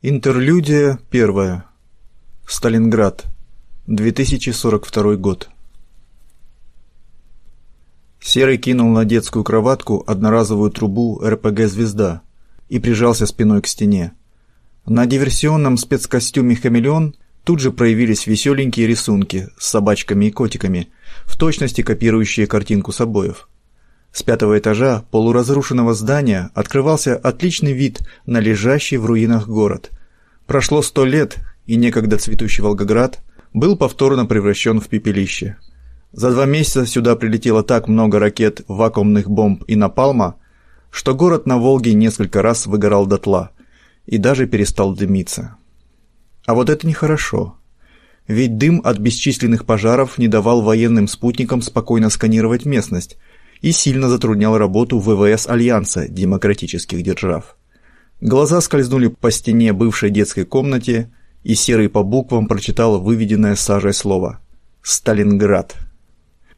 Интерлюдия первая. Сталинград. 2042 год. Серый кинул на детскую кроватку одноразовую трубу РПГ «Звезда» и прижался спиной к стене. На диверсионном спецкостюме «Хамелеон» тут же проявились веселенькие рисунки с собачками и котиками, в точности копирующие картинку с обоев. С пятого этажа полуразрушенного здания открывался отличный вид на лежащий в руинах город. Прошло сто лет, и некогда цветущий Волгоград был повторно превращен в пепелище. За два месяца сюда прилетело так много ракет, вакуумных бомб и напалма, что город на Волге несколько раз выгорал дотла и даже перестал дымиться. А вот это нехорошо. Ведь дым от бесчисленных пожаров не давал военным спутникам спокойно сканировать местность, и сильно затруднял работу ВВС Альянса демократических держав. Глаза скользнули по стене бывшей детской комнате, и Серый по буквам прочитал выведенное сажей слово «Сталинград».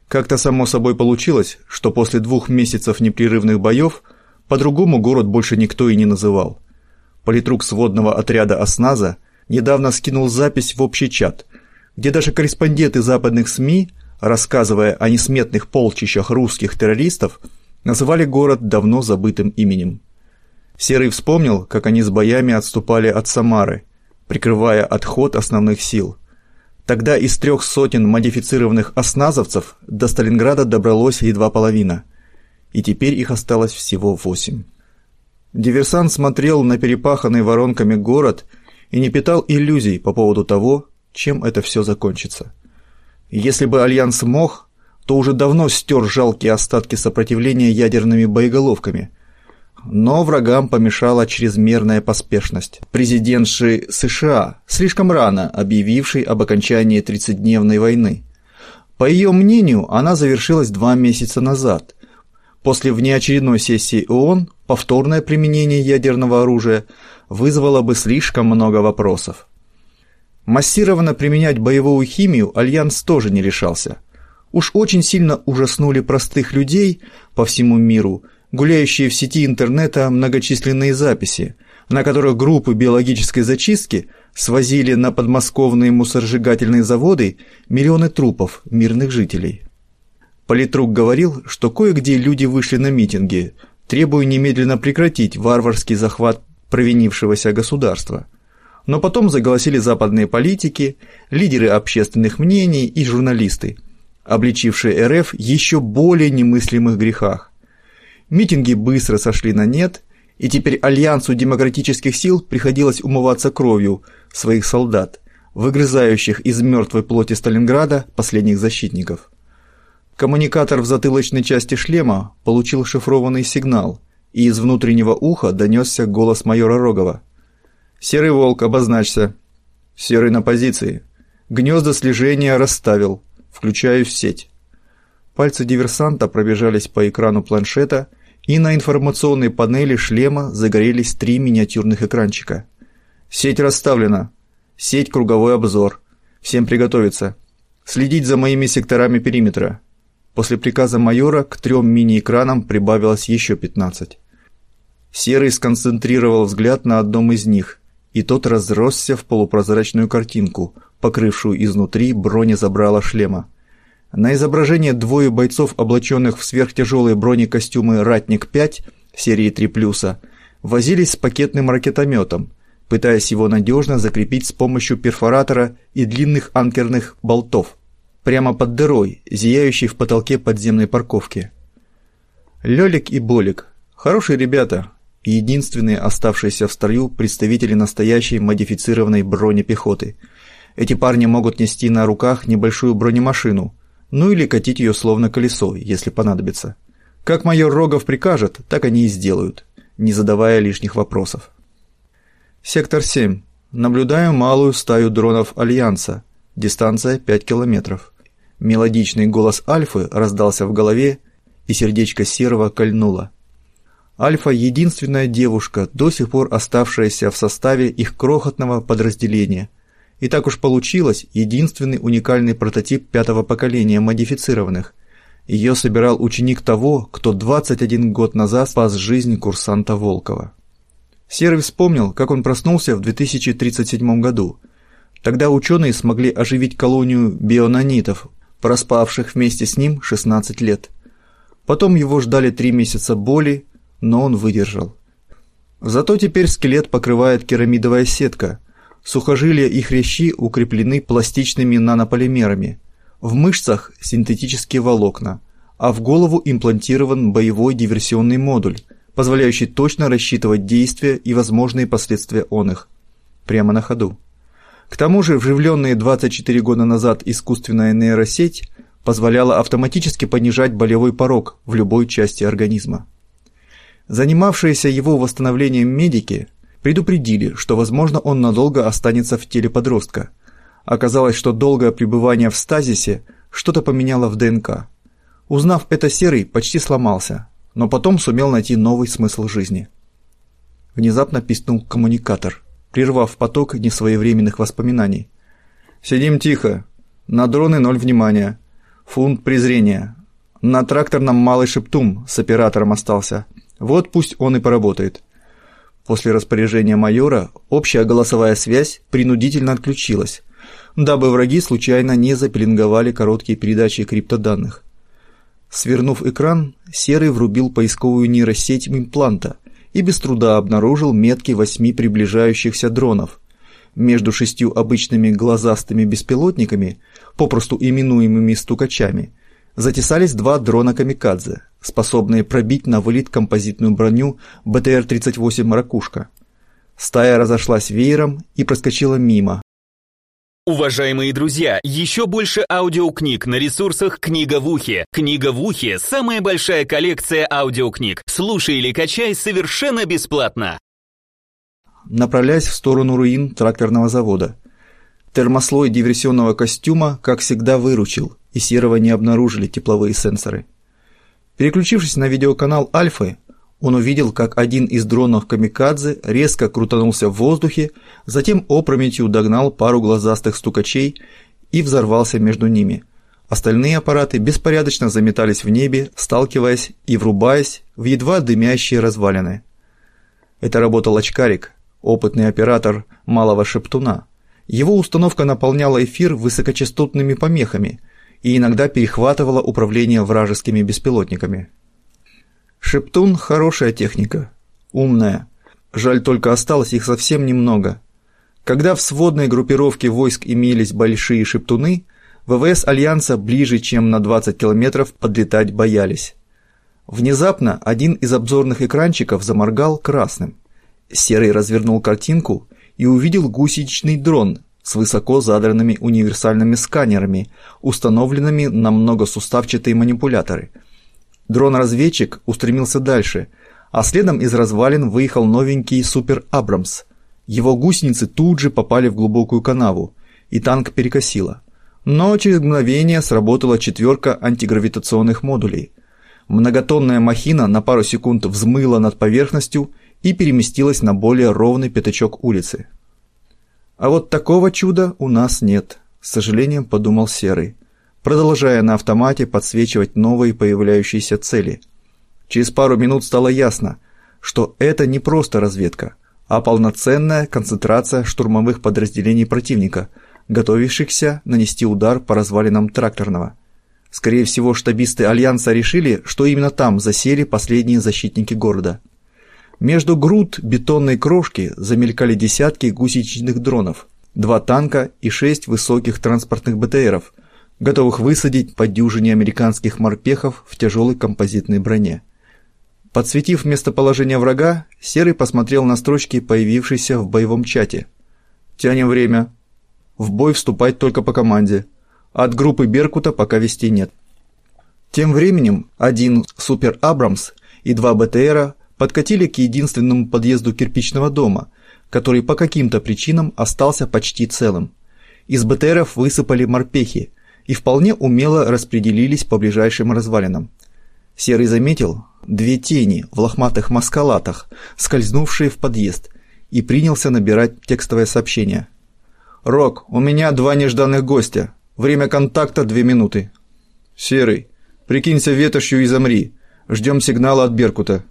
Как-то само собой получилось, что после двух месяцев непрерывных боев по-другому город больше никто и не называл. Политрук сводного отряда «Осназа» недавно скинул запись в общий чат, где даже корреспонденты западных СМИ – рассказывая о несметных полчищах русских террористов, называли город давно забытым именем. Серый вспомнил, как они с боями отступали от Самары, прикрывая отход основных сил. Тогда из трех сотен модифицированных осназовцев до Сталинграда добралось едва половина, и теперь их осталось всего восемь. Диверсант смотрел на перепаханный воронками город и не питал иллюзий по поводу того, чем это все закончится. Если бы Альянс мог, то уже давно стер жалкие остатки сопротивления ядерными боеголовками. Но врагам помешала чрезмерная поспешность. Президентши США, слишком рано объявившей об окончании 30-дневной войны. По ее мнению, она завершилась два месяца назад. После внеочередной сессии ООН повторное применение ядерного оружия вызвало бы слишком много вопросов. Массированно применять боевую химию Альянс тоже не решался. Уж очень сильно ужаснули простых людей по всему миру, гуляющие в сети интернета многочисленные записи, на которых группы биологической зачистки свозили на подмосковные мусоросжигательные заводы миллионы трупов мирных жителей. Политрук говорил, что кое-где люди вышли на митинги, требуя немедленно прекратить варварский захват провинившегося государства – но потом заголосили западные политики, лидеры общественных мнений и журналисты, обличившие РФ еще более немыслимых грехах. Митинги быстро сошли на нет, и теперь Альянсу демократических сил приходилось умываться кровью своих солдат, выгрызающих из мертвой плоти Сталинграда последних защитников. Коммуникатор в затылочной части шлема получил шифрованный сигнал, и из внутреннего уха донесся голос майора Рогова. Серый волк, обозначься. Серый на позиции. Гнезда слежения расставил. Включаю в сеть. Пальцы диверсанта пробежались по экрану планшета, и на информационной панели шлема загорелись три миниатюрных экранчика. Сеть расставлена. Сеть круговой обзор. Всем приготовиться. Следить за моими секторами периметра. После приказа майора к трем мини-экранам прибавилось еще 15. Серый сконцентрировал взгляд на одном из них и тот разросся в полупрозрачную картинку, покрывшую изнутри бронезабрала шлема. На изображении двое бойцов, облаченных в сверхтяжелые бронекостюмы «Ратник-5» серии 3+, возились с пакетным ракетометом, пытаясь его надежно закрепить с помощью перфоратора и длинных анкерных болтов, прямо под дырой, зияющей в потолке подземной парковки. Лёлик и Болик – хорошие ребята, единственные оставшиеся в строю представители настоящей модифицированной бронепехоты. Эти парни могут нести на руках небольшую бронемашину, ну или катить ее словно колесо, если понадобится. Как майор Рогов прикажет, так они и сделают, не задавая лишних вопросов. Сектор 7. Наблюдаю малую стаю дронов Альянса. Дистанция 5 километров. Мелодичный голос Альфы раздался в голове, и сердечко Серого кольнуло. Альфа – единственная девушка, до сих пор оставшаяся в составе их крохотного подразделения. И так уж получилось, единственный уникальный прототип пятого поколения модифицированных. Ее собирал ученик того, кто 21 год назад спас жизнь курсанта Волкова. Серый вспомнил, как он проснулся в 2037 году. Тогда ученые смогли оживить колонию бионанитов, проспавших вместе с ним 16 лет. Потом его ждали три месяца боли, но он выдержал. Зато теперь скелет покрывает керамидовая сетка. Сухожилия и хрящи укреплены пластичными нанополимерами. В мышцах синтетические волокна, а в голову имплантирован боевой диверсионный модуль – позволяющий точно рассчитывать действия и возможные последствия он их. Прямо на ходу. К тому же вживленная 24 года назад искусственная нейросеть позволяла автоматически понижать болевой порог в любой части организма. Занимавшиеся его восстановлением медики предупредили, что, возможно, он надолго останется в теле подростка. Оказалось, что долгое пребывание в стазисе что-то поменяло в ДНК. Узнав это, Серый почти сломался, но потом сумел найти новый смысл жизни. Внезапно писнул коммуникатор, прервав поток несвоевременных воспоминаний. «Сидим тихо. На дроны ноль внимания. Фунт презрения. На тракторном малый шептум с оператором остался. Вот пусть он и поработает». После распоряжения майора общая голосовая связь принудительно отключилась, дабы враги случайно не запеленговали короткие передачи криптоданных. Свернув экран, Серый врубил поисковую нейросеть импланта и без труда обнаружил метки восьми приближающихся дронов. Между шестью обычными глазастыми беспилотниками, попросту именуемыми стукачами, затесались два дрона-камикадзе, способные пробить на вылет композитную броню БТР-38 «Ракушка». Стая разошлась веером и проскочила мимо, Уважаемые друзья, еще больше аудиокниг на ресурсах «Книга в ухе». «Книга в ухе» — самая большая коллекция аудиокниг. Слушай или качай совершенно бесплатно. Направляясь в сторону руин тракторного завода. Термослой диверсионного костюма, как всегда, выручил, и серого не обнаружили тепловые сенсоры. Переключившись на видеоканал Альфы, он увидел, как один из дронов «Камикадзе» резко крутанулся в воздухе, затем опрометью догнал пару глазастых стукачей и взорвался между ними. Остальные аппараты беспорядочно заметались в небе, сталкиваясь и врубаясь в едва дымящие развалины. Это работал очкарик, опытный оператор малого шептуна. Его установка наполняла эфир высокочастотными помехами и иногда перехватывала управление вражескими беспилотниками. Шептун – хорошая техника, умная. Жаль только осталось их совсем немного. Когда в сводной группировке войск имелись большие шептуны, ВВС Альянса ближе, чем на 20 километров подлетать боялись. Внезапно один из обзорных экранчиков заморгал красным. Серый развернул картинку и увидел гусеничный дрон с высоко задранными универсальными сканерами, установленными на многосуставчатые манипуляторы – Дрон-разведчик устремился дальше, а следом из развалин выехал новенький Супер Абрамс. Его гусеницы тут же попали в глубокую канаву, и танк перекосило. Но через мгновение сработала четверка антигравитационных модулей. Многотонная махина на пару секунд взмыла над поверхностью и переместилась на более ровный пятачок улицы. А вот такого чуда у нас нет, с сожалением подумал Серый продолжая на автомате подсвечивать новые появляющиеся цели. Через пару минут стало ясно, что это не просто разведка, а полноценная концентрация штурмовых подразделений противника, готовившихся нанести удар по развалинам тракторного. Скорее всего, штабисты Альянса решили, что именно там засели последние защитники города. Между груд бетонной крошки замелькали десятки гусеничных дронов, два танка и шесть высоких транспортных БТРов, готовых высадить по дюжине американских морпехов в тяжелой композитной броне. Подсветив местоположение врага, Серый посмотрел на строчки, появившиеся в боевом чате. «Тянем время. В бой вступать только по команде. От группы «Беркута» пока вести нет». Тем временем один «Супер Абрамс» и два БТРа подкатили к единственному подъезду кирпичного дома, который по каким-то причинам остался почти целым. Из БТРов высыпали морпехи – и вполне умело распределились по ближайшим развалинам. Серый заметил две тени в лохматых маскалатах, скользнувшие в подъезд, и принялся набирать текстовое сообщение. «Рок, у меня два нежданных гостя. Время контакта две минуты». «Серый, прикинься ветошью и замри. Ждем сигнала от Беркута».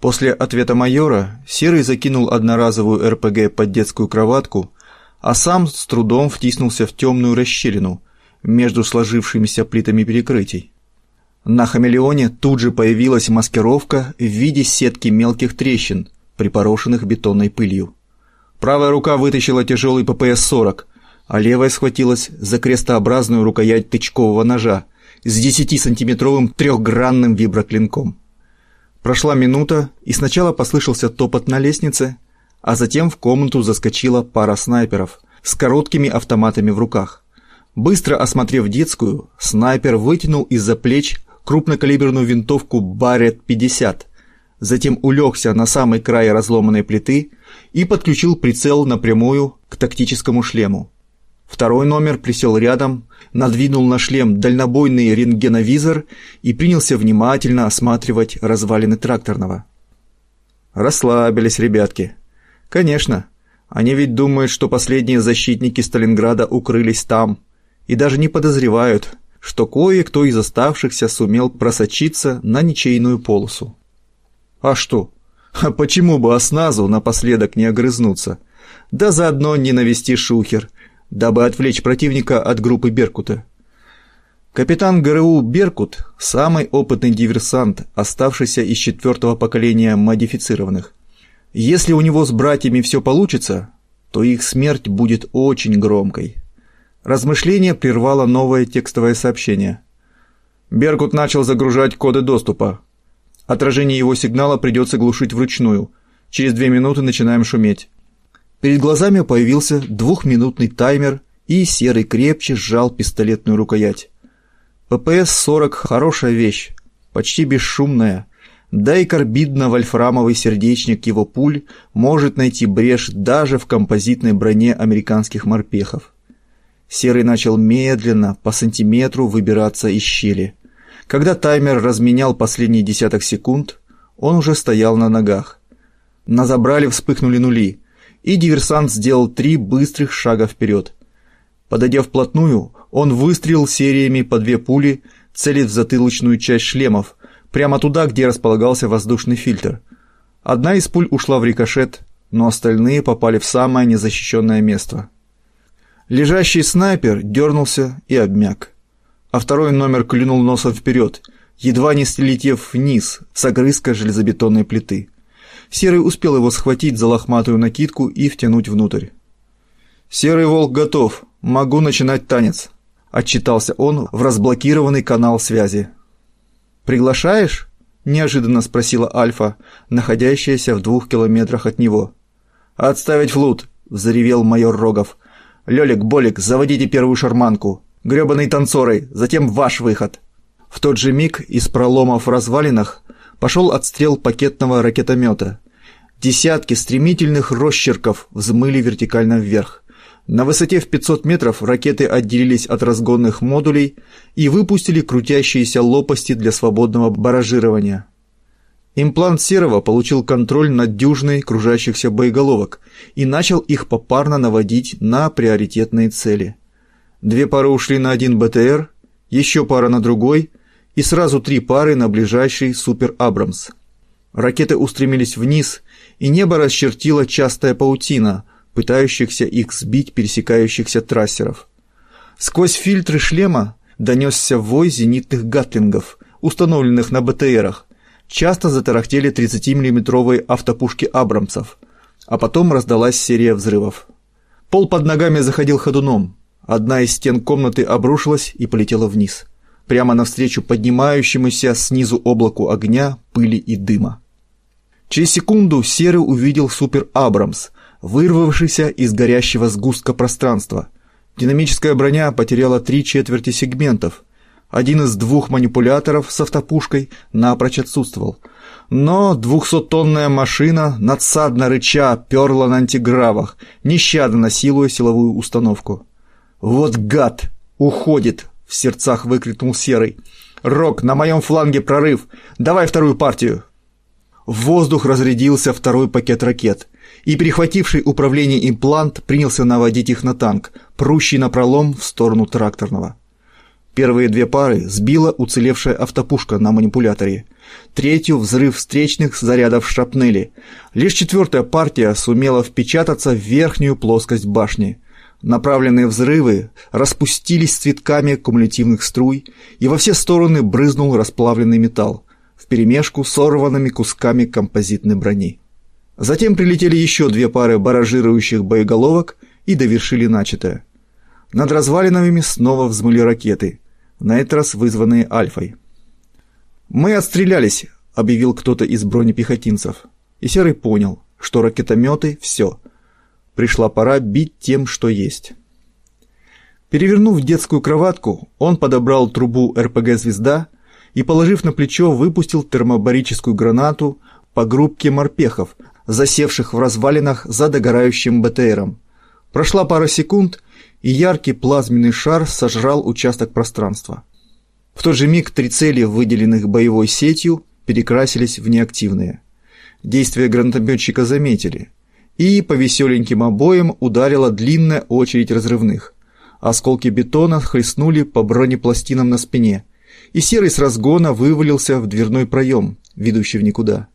После ответа майора Серый закинул одноразовую РПГ под детскую кроватку, а сам с трудом втиснулся в темную расщелину между сложившимися плитами перекрытий. На хамелеоне тут же появилась маскировка в виде сетки мелких трещин, припорошенных бетонной пылью. Правая рука вытащила тяжелый ППС-40, а левая схватилась за крестообразную рукоять тычкового ножа с 10-сантиметровым трехгранным виброклинком. Прошла минута, и сначала послышался топот на лестнице, а затем в комнату заскочила пара снайперов с короткими автоматами в руках. Быстро осмотрев детскую, снайпер вытянул из-за плеч крупнокалиберную винтовку Баррет-50, затем улегся на самый край разломанной плиты и подключил прицел напрямую к тактическому шлему. Второй номер присел рядом, надвинул на шлем дальнобойный рентгеновизор и принялся внимательно осматривать развалины тракторного. Расслабились ребятки. Конечно, они ведь думают, что последние защитники Сталинграда укрылись там и даже не подозревают, что кое-кто из оставшихся сумел просочиться на ничейную полосу. А что? А почему бы осназу напоследок не огрызнуться? Да заодно не навести шухер – дабы отвлечь противника от группы Беркута. Капитан ГРУ Беркут – самый опытный диверсант, оставшийся из четвертого поколения модифицированных. Если у него с братьями все получится, то их смерть будет очень громкой. Размышление прервало новое текстовое сообщение. Беркут начал загружать коды доступа. Отражение его сигнала придется глушить вручную. Через две минуты начинаем шуметь. Перед глазами появился двухминутный таймер, и Серый крепче сжал пистолетную рукоять. ППС-40 – хорошая вещь, почти бесшумная, да и карбидно-вольфрамовый сердечник его пуль может найти брешь даже в композитной броне американских морпехов. Серый начал медленно, по сантиметру, выбираться из щели. Когда таймер разменял последние десяток секунд, он уже стоял на ногах. На забрале вспыхнули нули – и диверсант сделал три быстрых шага вперед. Подойдя вплотную, он выстрелил сериями по две пули, целясь в затылочную часть шлемов, прямо туда, где располагался воздушный фильтр. Одна из пуль ушла в рикошет, но остальные попали в самое незащищенное место. Лежащий снайпер дернулся и обмяк, а второй номер клюнул носом вперед, едва не слетев вниз с огрызка железобетонной плиты. Серый успел его схватить за лохматую накидку и втянуть внутрь. «Серый волк готов, могу начинать танец», – отчитался он в разблокированный канал связи. «Приглашаешь?» – неожиданно спросила Альфа, находящаяся в двух километрах от него. «Отставить флут!» – взревел майор Рогов. «Лёлик, Болик, заводите первую шарманку! Грёбаные танцоры, затем ваш выход!» В тот же миг из проломов в развалинах пошел отстрел пакетного ракетомета. Десятки стремительных росчерков взмыли вертикально вверх. На высоте в 500 метров ракеты отделились от разгонных модулей и выпустили крутящиеся лопасти для свободного баражирования. Имплант Серого получил контроль над дюжиной кружащихся боеголовок и начал их попарно наводить на приоритетные цели. Две пары ушли на один БТР, еще пара на другой, и сразу три пары на ближайший Супер Абрамс. Ракеты устремились вниз, и небо расчертила частая паутина, пытающихся их сбить пересекающихся трассеров. Сквозь фильтры шлема донесся вой зенитных гатлингов, установленных на БТРах. Часто затарахтели 30-миллиметровые автопушки Абрамсов, а потом раздалась серия взрывов. Пол под ногами заходил ходуном. Одна из стен комнаты обрушилась и полетела вниз прямо навстречу поднимающемуся снизу облаку огня, пыли и дыма. Через секунду Серый увидел Супер Абрамс, вырвавшийся из горящего сгустка пространства. Динамическая броня потеряла три четверти сегментов. Один из двух манипуляторов с автопушкой напрочь отсутствовал. Но двухсоттонная машина, надсадно рыча, перла на антигравах, нещадно насилуя силовую установку. «Вот гад! Уходит!» В сердцах выкрикнул Серый. «Рок, на моем фланге прорыв! Давай вторую партию!» В воздух разрядился второй пакет ракет, и перехвативший управление имплант принялся наводить их на танк, прущий напролом в сторону тракторного. Первые две пары сбила уцелевшая автопушка на манипуляторе, третью – взрыв встречных зарядов шрапнели. Лишь четвертая партия сумела впечататься в верхнюю плоскость башни. Направленные взрывы распустились цветками кумулятивных струй, и во все стороны брызнул расплавленный металл, вперемешку с сорванными кусками композитной брони. Затем прилетели еще две пары баражирующих боеголовок и довершили начатое. Над развалинами снова взмыли ракеты, на этот раз вызванные Альфой. «Мы отстрелялись», — объявил кто-то из бронепехотинцев. И Серый понял, что ракетометы — все. Пришла пора бить тем, что есть. Перевернув детскую кроватку, он подобрал трубу РПГ «Звезда» и, положив на плечо, выпустил термобарическую гранату по группке морпехов, засевших в развалинах за догорающим БТРом. Прошла пара секунд, и яркий плазменный шар сожрал участок пространства. В тот же миг три цели, выделенных боевой сетью, перекрасились в неактивные. Действия гранатометчика заметили, и по веселеньким обоям ударила длинная очередь разрывных. Осколки бетона хлестнули по бронепластинам на спине, и серый с разгона вывалился в дверной проем, ведущий в никуда.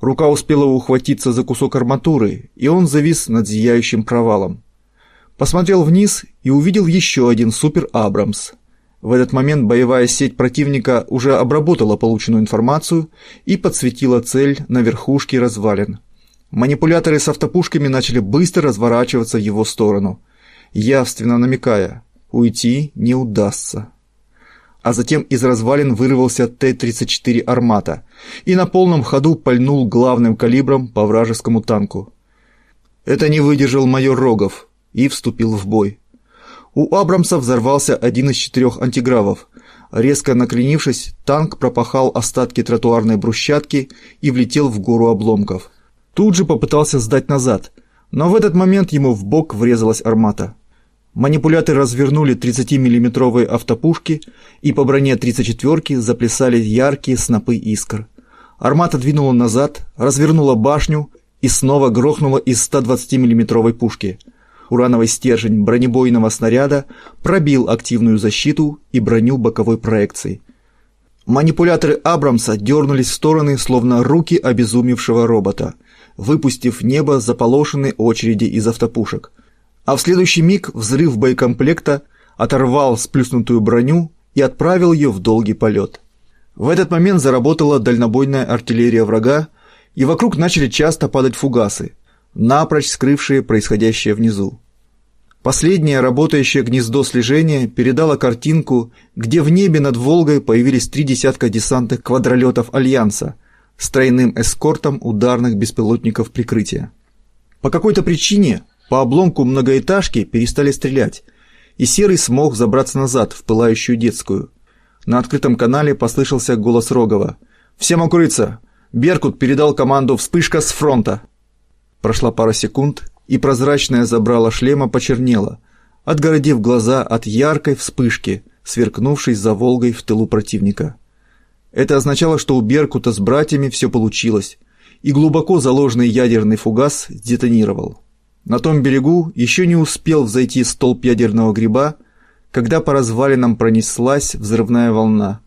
Рука успела ухватиться за кусок арматуры, и он завис над зияющим провалом. Посмотрел вниз и увидел еще один Супер Абрамс, в этот момент боевая сеть противника уже обработала полученную информацию и подсветила цель на верхушке развалин. Манипуляторы с автопушками начали быстро разворачиваться в его сторону, явственно намекая «уйти не удастся». А затем из развалин вырвался Т-34 «Армата» и на полном ходу пальнул главным калибром по вражескому танку. Это не выдержал майор Рогов и вступил в бой. У Абрамса взорвался один из четырех антигравов. Резко накренившись, танк пропахал остатки тротуарной брусчатки и влетел в гору обломков. Тут же попытался сдать назад, но в этот момент ему в бок врезалась армата. Манипуляторы развернули 30-миллиметровые автопушки, и по броне 34-ки заплясали яркие снопы искр. Армата двинула назад, развернула башню и снова грохнула из 120-миллиметровой пушки – урановый стержень бронебойного снаряда пробил активную защиту и броню боковой проекции. Манипуляторы Абрамса дернулись в стороны, словно руки обезумевшего робота, выпустив в небо заполошенные очереди из автопушек. А в следующий миг взрыв боекомплекта оторвал сплюснутую броню и отправил ее в долгий полет. В этот момент заработала дальнобойная артиллерия врага, и вокруг начали часто падать фугасы, напрочь скрывшие происходящее внизу. Последнее работающее гнездо слежения передало картинку, где в небе над Волгой появились три десятка десантных квадролетов Альянса с тройным эскортом ударных беспилотников прикрытия. По какой-то причине по обломку многоэтажки перестали стрелять, и Серый смог забраться назад в пылающую детскую. На открытом канале послышался голос Рогова. «Всем укрыться! Беркут передал команду «Вспышка с фронта!» Прошла пара секунд, и прозрачное забрало шлема почернело, отгородив глаза от яркой вспышки, сверкнувшей за Волгой в тылу противника. Это означало, что у Беркута с братьями все получилось, и глубоко заложенный ядерный фугас детонировал. На том берегу еще не успел взойти столб ядерного гриба, когда по развалинам пронеслась взрывная волна,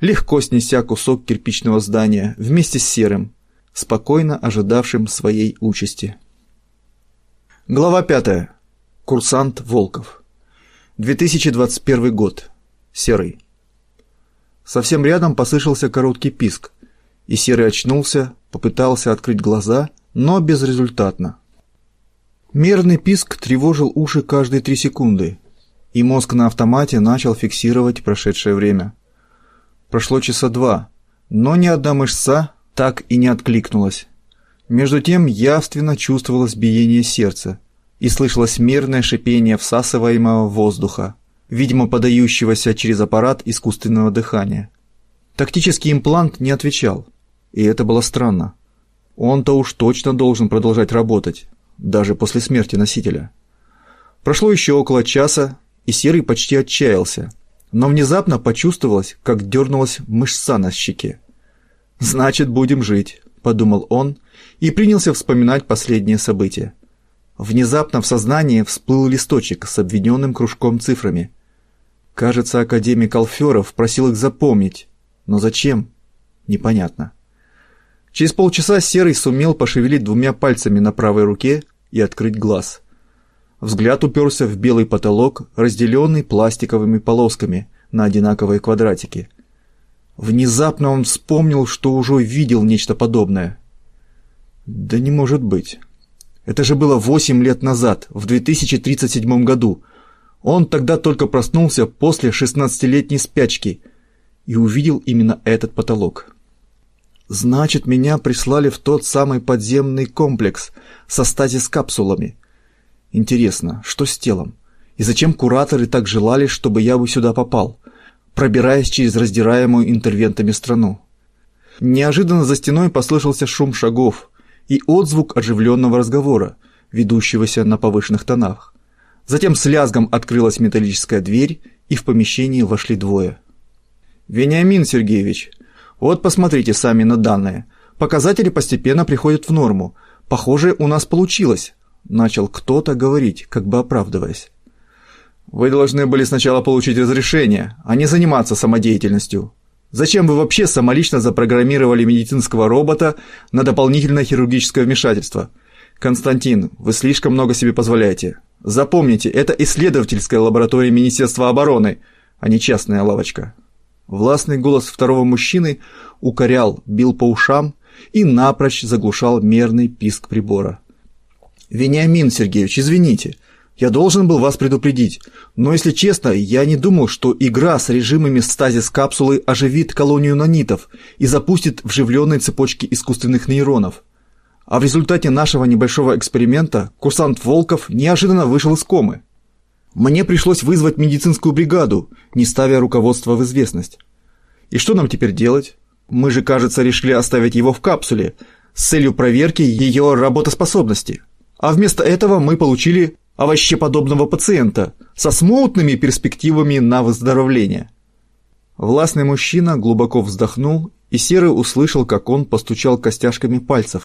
легко снеся кусок кирпичного здания вместе с серым, спокойно ожидавшим своей участи. Глава 5. Курсант Волков. 2021 год. Серый. Совсем рядом послышался короткий писк, и Серый очнулся, попытался открыть глаза, но безрезультатно. Мерный писк тревожил уши каждые три секунды, и мозг на автомате начал фиксировать прошедшее время. Прошло часа два, но ни одна мышца так и не откликнулась. Между тем явственно чувствовалось биение сердца и слышалось мерное шипение всасываемого воздуха, видимо, подающегося через аппарат искусственного дыхания. Тактический имплант не отвечал, и это было странно. Он-то уж точно должен продолжать работать, даже после смерти носителя. Прошло еще около часа, и Серый почти отчаялся, но внезапно почувствовалось, как дернулась мышца на щеке. «Значит, будем жить», — подумал он и принялся вспоминать последние события. Внезапно в сознании всплыл листочек с обведенным кружком цифрами. Кажется, академик Алферов просил их запомнить. Но зачем? Непонятно. Через полчаса Серый сумел пошевелить двумя пальцами на правой руке и открыть глаз. Взгляд уперся в белый потолок, разделенный пластиковыми полосками на одинаковые квадратики. Внезапно он вспомнил, что уже видел нечто подобное. Да не может быть. Это же было восемь лет назад, в 2037 году. Он тогда только проснулся после шестнадцатилетней спячки и увидел именно этот потолок. Значит, меня прислали в тот самый подземный комплекс со стазис-капсулами. Интересно, что с телом? И зачем кураторы так желали, чтобы я бы сюда попал, пробираясь через раздираемую интервентами страну? Неожиданно за стеной послышался шум шагов и отзвук оживленного разговора, ведущегося на повышенных тонах. Затем с лязгом открылась металлическая дверь, и в помещение вошли двое. «Вениамин Сергеевич, вот посмотрите сами на данные. Показатели постепенно приходят в норму. Похоже, у нас получилось», – начал кто-то говорить, как бы оправдываясь. «Вы должны были сначала получить разрешение, а не заниматься самодеятельностью. Зачем вы вообще самолично запрограммировали медицинского робота на дополнительное хирургическое вмешательство? Константин, вы слишком много себе позволяете. Запомните, это исследовательская лаборатория Министерства обороны, а не частная лавочка. Властный голос второго мужчины укорял, бил по ушам и напрочь заглушал мерный писк прибора. Вениамин Сергеевич, извините, я должен был вас предупредить, но если честно, я не думал, что игра с режимами стазис капсулы оживит колонию нанитов и запустит вживленные цепочки искусственных нейронов. А в результате нашего небольшого эксперимента курсант Волков неожиданно вышел из комы. Мне пришлось вызвать медицинскую бригаду, не ставя руководство в известность. И что нам теперь делать? Мы же, кажется, решили оставить его в капсуле с целью проверки ее работоспособности. А вместо этого мы получили овощеподобного пациента со смутными перспективами на выздоровление. Властный мужчина глубоко вздохнул, и Серый услышал, как он постучал костяшками пальцев.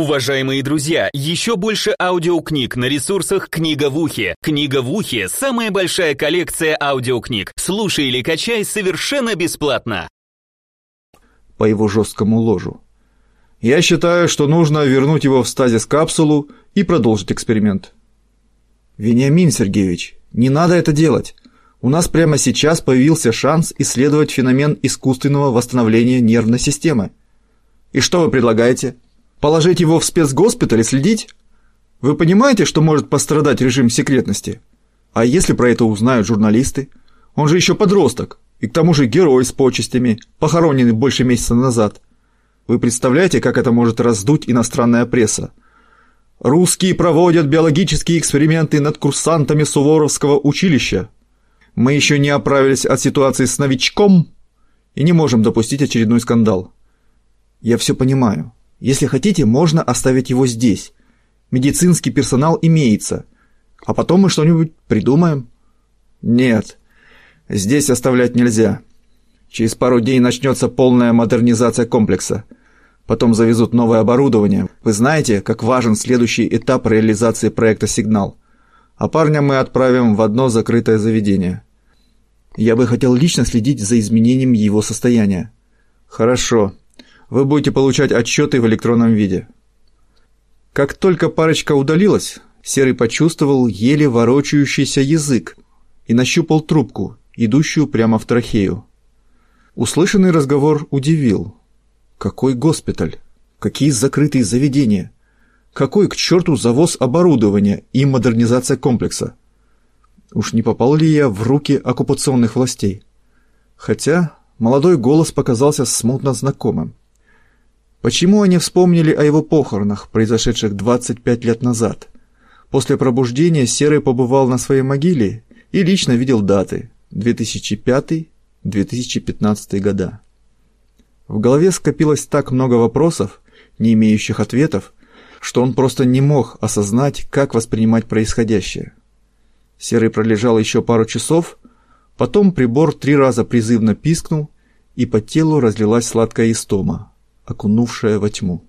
Уважаемые друзья, еще больше аудиокниг на ресурсах «Книга в ухе». «Книга в ухе» — самая большая коллекция аудиокниг. Слушай или качай совершенно бесплатно. По его жесткому ложу. Я считаю, что нужно вернуть его в стазис-капсулу и продолжить эксперимент. Вениамин Сергеевич, не надо это делать. У нас прямо сейчас появился шанс исследовать феномен искусственного восстановления нервной системы. И что вы предлагаете? Положить его в спецгоспиталь и следить? Вы понимаете, что может пострадать режим секретности? А если про это узнают журналисты? Он же еще подросток, и к тому же герой с почестями, похороненный больше месяца назад. Вы представляете, как это может раздуть иностранная пресса? Русские проводят биологические эксперименты над курсантами Суворовского училища. Мы еще не оправились от ситуации с новичком и не можем допустить очередной скандал. Я все понимаю. Если хотите, можно оставить его здесь. Медицинский персонал имеется. А потом мы что-нибудь придумаем. Нет. Здесь оставлять нельзя. Через пару дней начнется полная модернизация комплекса. Потом завезут новое оборудование. Вы знаете, как важен следующий этап реализации проекта «Сигнал». А парня мы отправим в одно закрытое заведение. Я бы хотел лично следить за изменением его состояния. Хорошо. Вы будете получать отчеты в электронном виде. Как только парочка удалилась, Серый почувствовал еле ворочающийся язык и нащупал трубку, идущую прямо в трахею. Услышанный разговор удивил. Какой госпиталь? Какие закрытые заведения? Какой к черту завоз оборудования и модернизация комплекса? Уж не попал ли я в руки оккупационных властей? Хотя молодой голос показался смутно знакомым. Почему они вспомнили о его похоронах, произошедших 25 лет назад? После пробуждения Серый побывал на своей могиле и лично видел даты 2005-2015 года. В голове скопилось так много вопросов, не имеющих ответов, что он просто не мог осознать, как воспринимать происходящее. Серый пролежал еще пару часов, потом прибор три раза призывно пискнул, и по телу разлилась сладкая истома, окунувшая во тьму.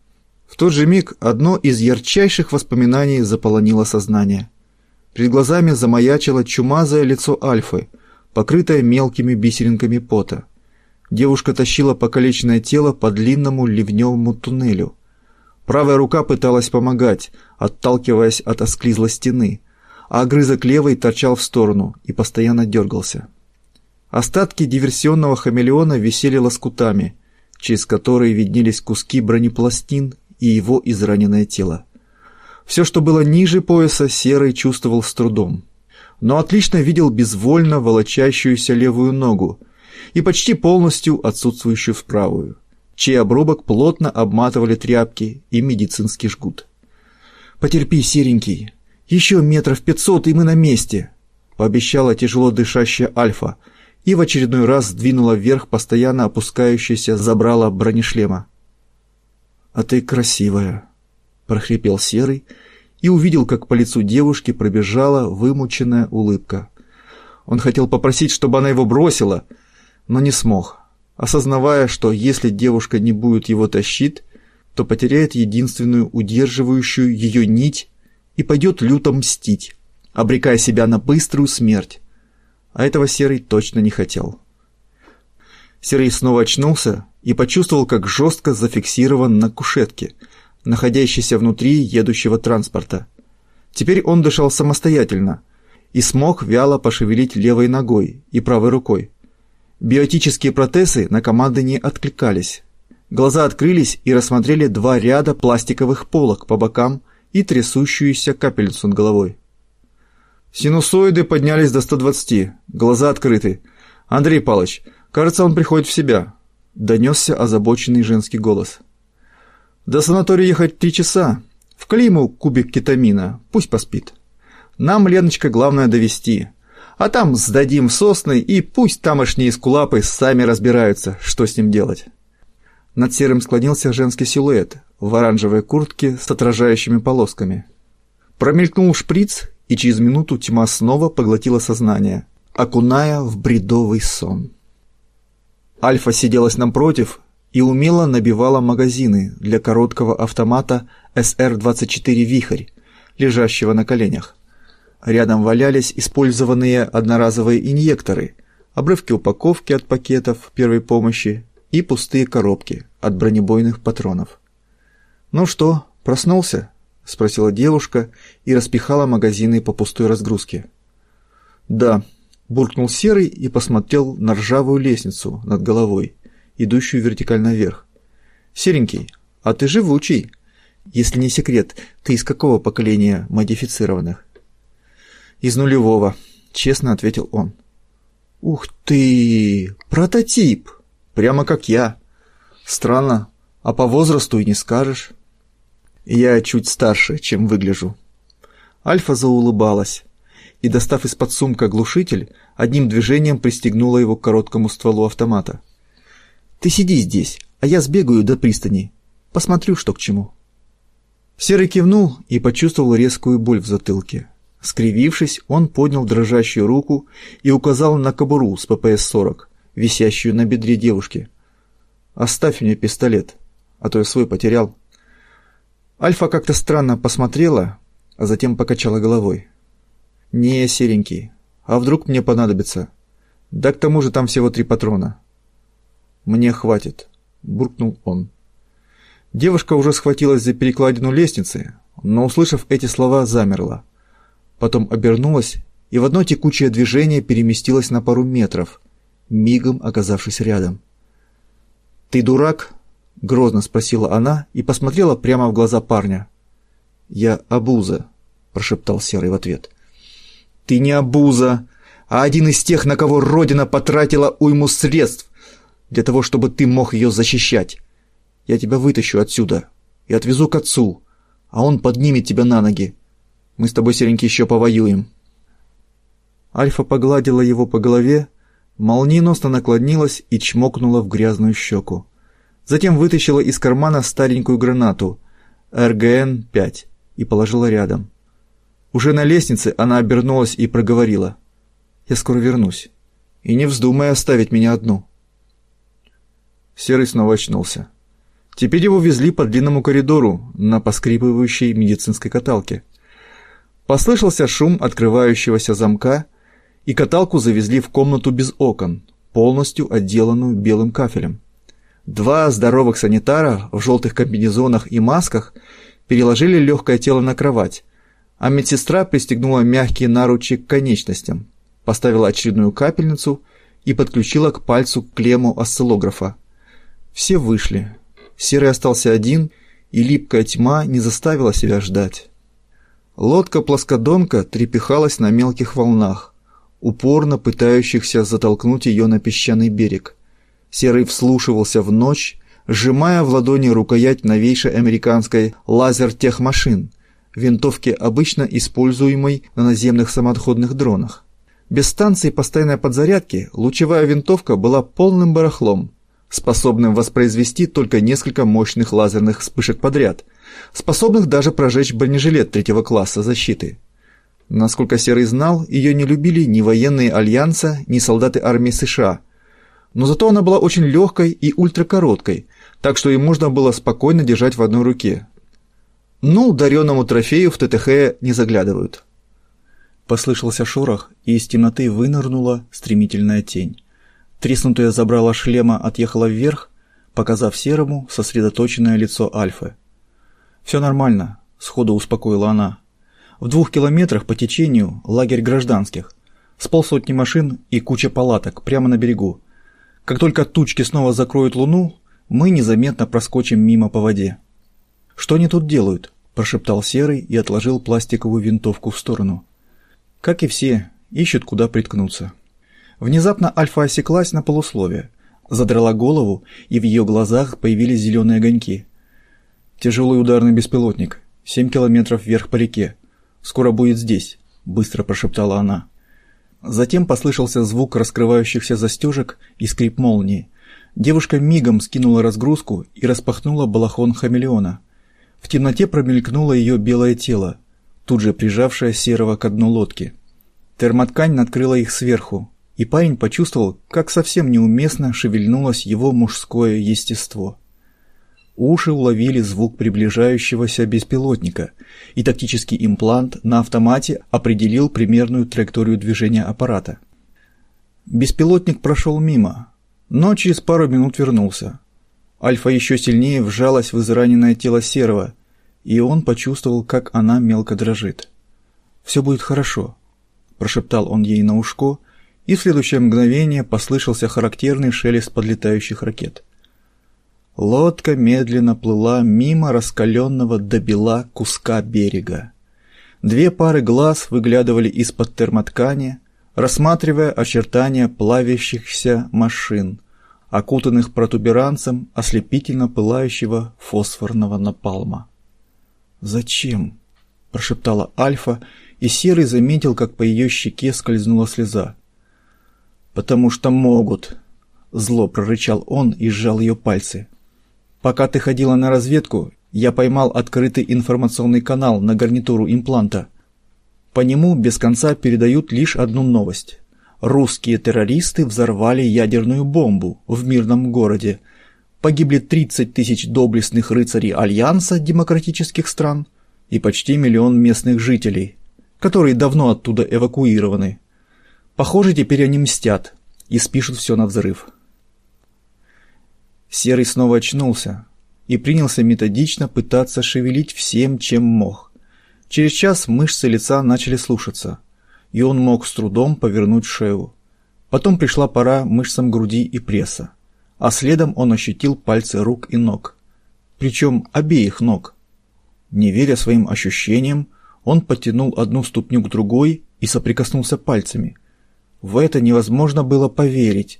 В тот же миг одно из ярчайших воспоминаний заполонило сознание. Перед глазами замаячило чумазое лицо Альфы, покрытое мелкими бисеринками пота. Девушка тащила покалеченное тело по длинному ливневому туннелю. Правая рука пыталась помогать, отталкиваясь от осклизлой стены, а огрызок левой торчал в сторону и постоянно дергался. Остатки диверсионного хамелеона висели лоскутами, через которые виднелись куски бронепластин и его израненное тело. Все, что было ниже пояса, Серый чувствовал с трудом. Но отлично видел безвольно волочащуюся левую ногу и почти полностью отсутствующую в правую, чей обрубок плотно обматывали тряпки и медицинский жгут. «Потерпи, серенький, еще метров пятьсот, и мы на месте», — пообещала тяжело дышащая Альфа и в очередной раз сдвинула вверх постоянно опускающееся забрало бронешлема. «А ты красивая», — прохрипел Серый и увидел, как по лицу девушки пробежала вымученная улыбка. Он хотел попросить, чтобы она его бросила, но не смог, осознавая, что если девушка не будет его тащить, то потеряет единственную удерживающую ее нить и пойдет люто мстить, обрекая себя на быструю смерть. А этого Серый точно не хотел. Серый снова очнулся и почувствовал, как жестко зафиксирован на кушетке, находящейся внутри едущего транспорта. Теперь он дышал самостоятельно и смог вяло пошевелить левой ногой и правой рукой. Биотические протезы на команды не откликались. Глаза открылись и рассмотрели два ряда пластиковых полок по бокам и трясущуюся капельницу над головой. Синусоиды поднялись до 120, глаза открыты. Андрей Павлович, кажется, он приходит в себя донесся озабоченный женский голос. До санатория ехать три часа. В Климу кубик кетамина, пусть поспит. Нам, Леночка, главное довести. А там сдадим сосны, и пусть тамошние скулапы сами разбираются, что с ним делать. Над серым склонился женский силуэт в оранжевой куртке с отражающими полосками. Промелькнул шприц, и через минуту тьма снова поглотила сознание, окуная в бредовый сон. Альфа сиделась напротив и умело набивала магазины для короткого автомата СР-24 «Вихрь», лежащего на коленях. Рядом валялись использованные одноразовые инъекторы, обрывки упаковки от пакетов первой помощи и пустые коробки от бронебойных патронов. «Ну что, проснулся?» – спросила девушка и распихала магазины по пустой разгрузке. «Да», буркнул Серый и посмотрел на ржавую лестницу над головой, идущую вертикально вверх. «Серенький, а ты живучий. Если не секрет, ты из какого поколения модифицированных?» «Из нулевого», — честно ответил он. «Ух ты! Прототип! Прямо как я. Странно, а по возрасту и не скажешь». «Я чуть старше, чем выгляжу». Альфа заулыбалась и, достав из-под сумка глушитель, одним движением пристегнула его к короткому стволу автомата. «Ты сиди здесь, а я сбегаю до пристани. Посмотрю, что к чему». Серый кивнул и почувствовал резкую боль в затылке. Скривившись, он поднял дрожащую руку и указал на кобуру с ППС-40, висящую на бедре девушки. «Оставь мне пистолет, а то я свой потерял». Альфа как-то странно посмотрела, а затем покачала головой. «Не, серенький, а вдруг мне понадобится? Да к тому же там всего три патрона». «Мне хватит», — буркнул он. Девушка уже схватилась за перекладину лестницы, но, услышав эти слова, замерла. Потом обернулась и в одно текучее движение переместилась на пару метров, мигом оказавшись рядом. «Ты дурак?» — грозно спросила она и посмотрела прямо в глаза парня. «Я обуза», — прошептал Серый в ответ. Ты не обуза, а один из тех, на кого Родина потратила уйму средств для того, чтобы ты мог ее защищать. Я тебя вытащу отсюда и отвезу к отцу, а он поднимет тебя на ноги. Мы с тобой, серенький, еще повоюем». Альфа погладила его по голове, молниеносно наклонилась и чмокнула в грязную щеку. Затем вытащила из кармана старенькую гранату РГН-5 и положила рядом. Уже на лестнице она обернулась и проговорила. «Я скоро вернусь. И не вздумай оставить меня одну». Серый снова очнулся. Теперь его везли по длинному коридору на поскрипывающей медицинской каталке. Послышался шум открывающегося замка, и каталку завезли в комнату без окон, полностью отделанную белым кафелем. Два здоровых санитара в желтых комбинезонах и масках переложили легкое тело на кровать, а медсестра пристегнула мягкие наручи к конечностям, поставила очередную капельницу и подключила к пальцу клемму осциллографа. Все вышли. Серый остался один, и липкая тьма не заставила себя ждать. Лодка-плоскодонка трепыхалась на мелких волнах, упорно пытающихся затолкнуть ее на песчаный берег. Серый вслушивался в ночь, сжимая в ладони рукоять новейшей американской лазер-техмашин, винтовки, обычно используемой на наземных самоходных дронах. Без станции постоянной подзарядки лучевая винтовка была полным барахлом, способным воспроизвести только несколько мощных лазерных вспышек подряд, способных даже прожечь бронежилет третьего класса защиты. Насколько Серый знал, ее не любили ни военные Альянса, ни солдаты армии США – но зато она была очень легкой и ультракороткой, так что ее можно было спокойно держать в одной руке. Ну, дареному трофею в ТТХ не заглядывают. Послышался шорох, и из темноты вынырнула стремительная тень. Треснутое забрало шлема отъехало вверх, показав серому сосредоточенное лицо Альфы. «Все нормально», — сходу успокоила она. «В двух километрах по течению лагерь гражданских, с полсотни машин и куча палаток прямо на берегу. Как только тучки снова закроют луну, мы незаметно проскочим мимо по воде. «Что они тут делают?» – прошептал Серый и отложил пластиковую винтовку в сторону. Как и все, ищут, куда приткнуться. Внезапно Альфа осеклась на полусловие, задрала голову, и в ее глазах появились зеленые огоньки. «Тяжелый ударный беспилотник. Семь километров вверх по реке. Скоро будет здесь», – быстро прошептала она. Затем послышался звук раскрывающихся застежек и скрип молнии. Девушка мигом скинула разгрузку и распахнула балахон хамелеона. В темноте промелькнуло ее белое тело, тут же прижавшее серого к дну лодки. Термоткань накрыла их сверху, и парень почувствовал, как совсем неуместно шевельнулось его мужское естество. Уши уловили звук приближающегося беспилотника, и тактический имплант на автомате определил примерную траекторию движения аппарата. Беспилотник прошел мимо, но через пару минут вернулся. Альфа еще сильнее вжалась в израненное тело Серого, и он почувствовал, как она мелко дрожит. «Все будет хорошо», – прошептал он ей на ушко, и в следующее мгновение послышался характерный шелест подлетающих ракет – Лодка медленно плыла мимо раскаленного до бела куска берега. Две пары глаз выглядывали из-под термоткани, рассматривая очертания плавящихся машин, окутанных протуберанцем ослепительно пылающего фосфорного напалма. «Зачем?» – прошептала Альфа, и Серый заметил, как по ее щеке скользнула слеза. «Потому что могут!» – зло прорычал он и сжал ее пальцы. Пока ты ходила на разведку, я поймал открытый информационный канал на гарнитуру импланта. По нему без конца передают лишь одну новость. Русские террористы взорвали ядерную бомбу в мирном городе. Погибли 30 тысяч доблестных рыцарей Альянса демократических стран и почти миллион местных жителей, которые давно оттуда эвакуированы. Похоже, теперь они мстят и спишут все на взрыв. Серый снова очнулся и принялся методично пытаться шевелить всем, чем мог. Через час мышцы лица начали слушаться, и он мог с трудом повернуть шею. Потом пришла пора мышцам груди и пресса, а следом он ощутил пальцы рук и ног. Причем обеих ног. Не веря своим ощущениям, он потянул одну ступню к другой и соприкоснулся пальцами. В это невозможно было поверить,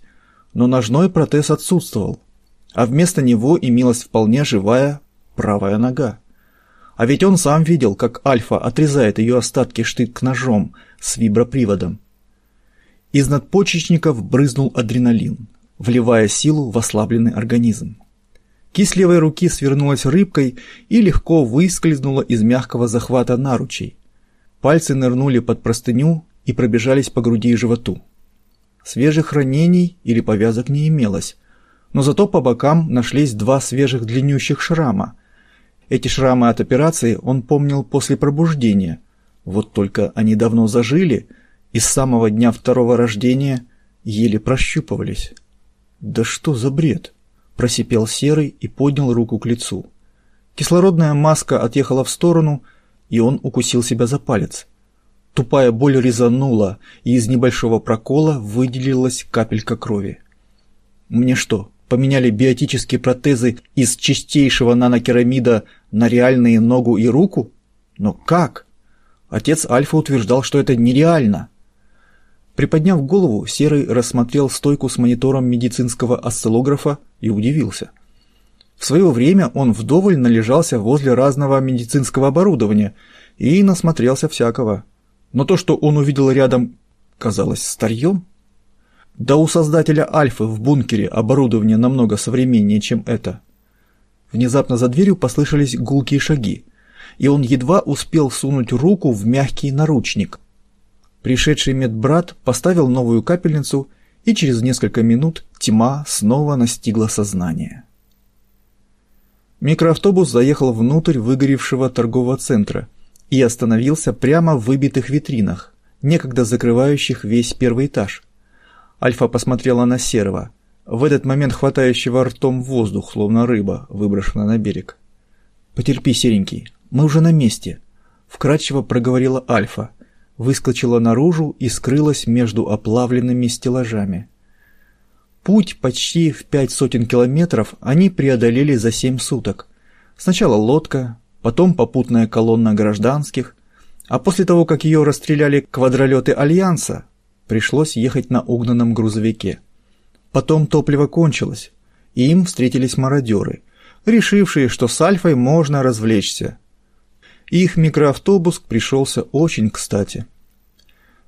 но ножной протез отсутствовал, а вместо него имелась вполне живая правая нога. А ведь он сам видел, как Альфа отрезает ее остатки штык ножом с виброприводом. Из надпочечников брызнул адреналин, вливая силу в ослабленный организм. Кисть левой руки свернулась рыбкой и легко выскользнула из мягкого захвата наручей. Пальцы нырнули под простыню и пробежались по груди и животу. Свежих ранений или повязок не имелось, но зато по бокам нашлись два свежих длиннющих шрама. Эти шрамы от операции он помнил после пробуждения. Вот только они давно зажили, и с самого дня второго рождения еле прощупывались. «Да что за бред?» – просипел Серый и поднял руку к лицу. Кислородная маска отъехала в сторону, и он укусил себя за палец. Тупая боль резанула, и из небольшого прокола выделилась капелька крови. «Мне что, поменяли биотические протезы из чистейшего нанокерамида на реальные ногу и руку? Но как?» Отец Альфа утверждал, что это нереально. Приподняв голову, Серый рассмотрел стойку с монитором медицинского осциллографа и удивился. В свое время он вдоволь належался возле разного медицинского оборудования и насмотрелся всякого. Но то, что он увидел рядом, казалось старьем. Да у создателя Альфы в бункере оборудование намного современнее, чем это. Внезапно за дверью послышались гулкие шаги и он едва успел сунуть руку в мягкий наручник. Пришедший медбрат поставил новую капельницу, и через несколько минут тьма снова настигла сознание. Микроавтобус заехал внутрь выгоревшего торгового центра и остановился прямо в выбитых витринах, некогда закрывающих весь первый этаж. Альфа посмотрела на Серого, в этот момент хватающего ртом воздух, словно рыба, выброшенная на берег. «Потерпи, серенький, мы уже на месте», — вкратчиво проговорила Альфа, выскочила наружу и скрылась между оплавленными стеллажами. Путь почти в пять сотен километров они преодолели за семь суток. Сначала лодка, потом попутная колонна гражданских, а после того, как ее расстреляли квадролеты Альянса, пришлось ехать на угнанном грузовике. Потом топливо кончилось, и им встретились мародеры, решившие, что с Альфой можно развлечься, их микроавтобус пришелся очень кстати.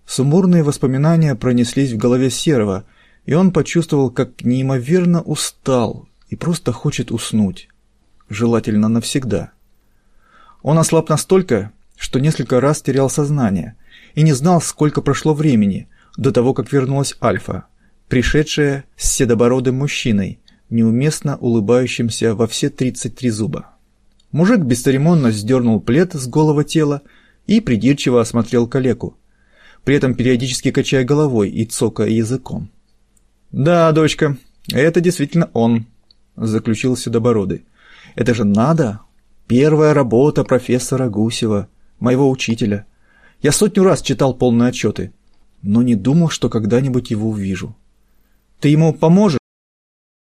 Сумбурные воспоминания пронеслись в голове Серого, и он почувствовал, как неимоверно устал и просто хочет уснуть. Желательно навсегда. Он ослаб настолько, что несколько раз терял сознание и не знал, сколько прошло времени до того, как вернулась Альфа, пришедшая с седобородым мужчиной, неуместно улыбающимся во все 33 зуба. Мужик бесцеремонно сдернул плед с голого тела и придирчиво осмотрел калеку, при этом периодически качая головой и цокая языком. «Да, дочка, это действительно он», — заключил Седобородый. «Это же надо! Первая работа профессора Гусева, моего учителя. Я сотню раз читал полные отчеты, но не думал, что когда-нибудь его увижу. Ты ему поможешь?»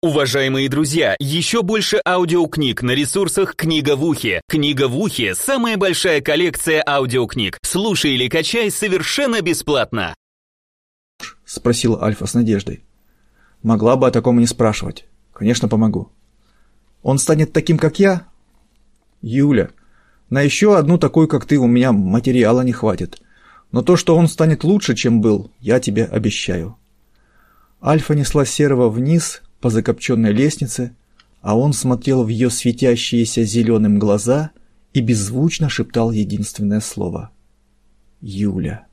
Уважаемые друзья, еще больше аудиокниг на ресурсах «Книга в ухе». «Книга в ухе» — самая большая коллекция аудиокниг. Слушай или качай совершенно бесплатно. Спросила Альфа с надеждой. Могла бы о таком не спрашивать. Конечно, помогу. Он станет таким, как я? Юля, на еще одну такую, как ты, у меня материала не хватит. Но то, что он станет лучше, чем был, я тебе обещаю. Альфа несла Серого вниз, по закопченной лестнице, а он смотрел в ее светящиеся зеленым глаза и беззвучно шептал единственное слово. «Юля».